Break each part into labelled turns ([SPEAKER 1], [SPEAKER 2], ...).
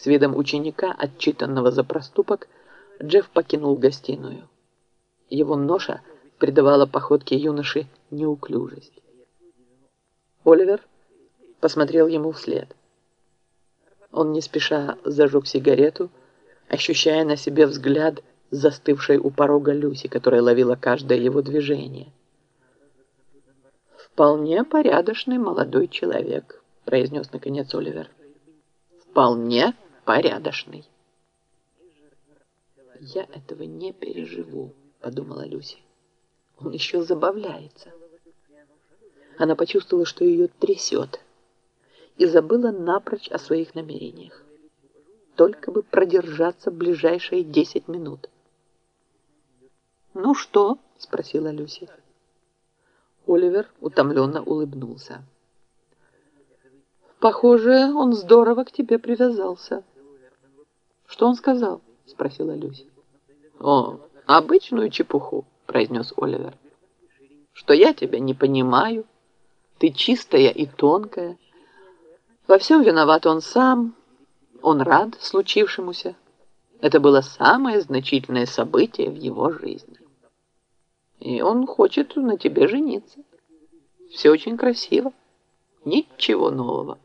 [SPEAKER 1] С видом ученика, отчитанного за проступок, Джефф покинул гостиную. Его ноша придавала походке юноши неуклюжесть. Оливер посмотрел ему вслед. Он не спеша зажег сигарету, ощущая на себе взгляд застывшей у порога Люси, которая ловила каждое его движение. «Вполне порядочный молодой человек», — произнес наконец Оливер. «Вполне порядочный». «Я этого не переживу», — подумала Люси. «Он еще забавляется». Она почувствовала, что ее трясет, и забыла напрочь о своих намерениях. Только бы продержаться ближайшие десять минут. «Ну что?» — спросила Люси. Оливер утомленно улыбнулся. «Похоже, он здорово к тебе привязался». «Что он сказал?» — спросила Люси. «О, обычную чепуху», — произнес Оливер. «Что я тебя не понимаю. Ты чистая и тонкая. Во всем виноват он сам. Он рад случившемуся. Это было самое значительное событие в его жизни. И он хочет на тебе жениться. Все очень красиво. Ничего нового.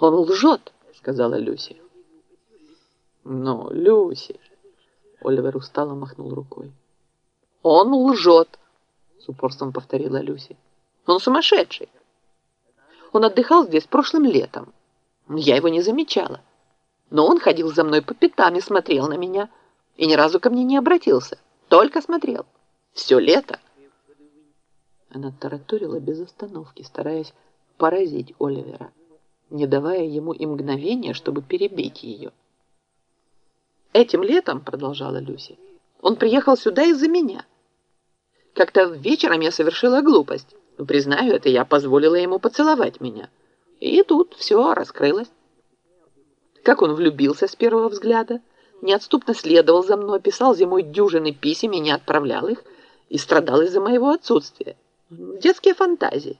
[SPEAKER 1] Он лжет, сказала Люси. Но, Люси, Оливер устало махнул рукой. Он лжет, с упорством повторила Люси. Он сумасшедший. Он отдыхал здесь прошлым летом. Я его не замечала. Но он ходил за мной по пятам и смотрел на меня. И ни разу ко мне не обратился. Только смотрел. Все лето. Она тараторила без остановки, стараясь поразить Оливера, не давая ему и мгновения, чтобы перебить ее. «Этим летом, — продолжала Люси, — он приехал сюда из-за меня. Как-то вечером я совершила глупость. Признаю, это я позволила ему поцеловать меня. И тут все раскрылось. Как он влюбился с первого взгляда, неотступно следовал за мной, писал зимой дюжины писем и не отправлял их, и страдал из-за моего отсутствия. Детские фантазии.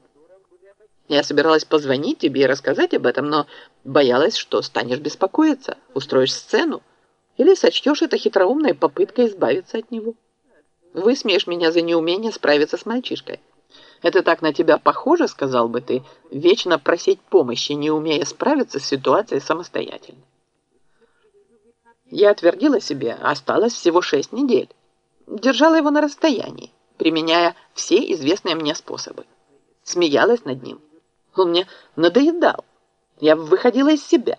[SPEAKER 1] Я собиралась позвонить тебе и рассказать об этом, но боялась, что станешь беспокоиться, устроишь сцену или сочтешь это хитроумной попыткой избавиться от него. Высмеешь меня за неумение справиться с мальчишкой. Это так на тебя похоже, сказал бы ты, вечно просить помощи, не умея справиться с ситуацией самостоятельно. Я отвердила себе, осталось всего шесть недель. Держала его на расстоянии, применяя все известные мне способы. Смеялась над ним. Он мне надоедал. Я выходила из себя.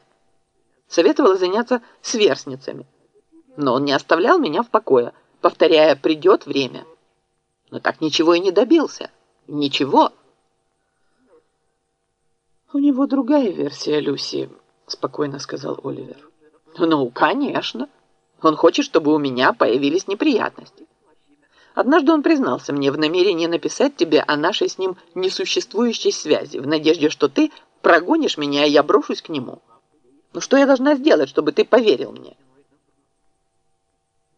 [SPEAKER 1] Советовала заняться сверстницами. Но он не оставлял меня в покое, повторяя «придет время». Но так ничего и не добился. Ничего. «У него другая версия, Люси», — спокойно сказал Оливер. Ну, конечно. Он хочет, чтобы у меня появились неприятности. Однажды он признался мне в намерении написать тебе о нашей с ним несуществующей связи, в надежде, что ты прогонишь меня, и я брошусь к нему. Ну что я должна сделать, чтобы ты поверил мне?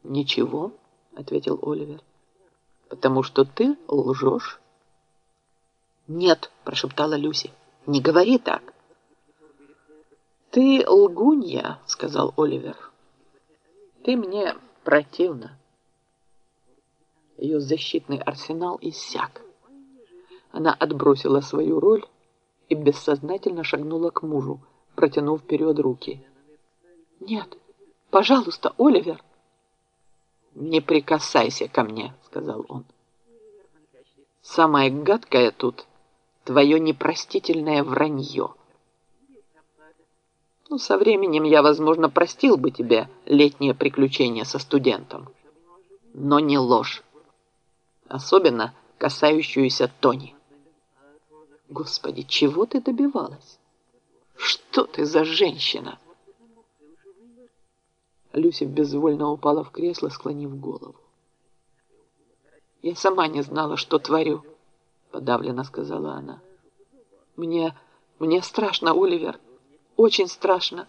[SPEAKER 1] Ничего, ответил Оливер, потому что ты лжешь. Нет, прошептала Люси, не говори так. «Ты лгунья», — сказал Оливер. «Ты мне противна». Ее защитный арсенал иссяк. Она отбросила свою роль и бессознательно шагнула к мужу, протянув вперед руки. «Нет, пожалуйста, Оливер!» «Не прикасайся ко мне», — сказал он. «Самое гадкое тут — твое непростительное вранье». Ну, со временем я, возможно, простил бы тебе летнее приключение со студентом. Но не ложь. Особенно касающуюся Тони. Господи, чего ты добивалась? Что ты за женщина? Люся безвольно упала в кресло, склонив голову. «Я сама не знала, что творю», — подавленно сказала она. «Мне... мне страшно, Оливер очень страшно.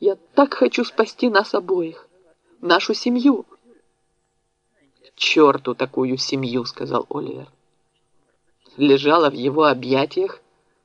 [SPEAKER 1] Я так хочу спасти нас обоих, нашу семью. Черту такую семью, сказал Оливер. Лежала в его объятиях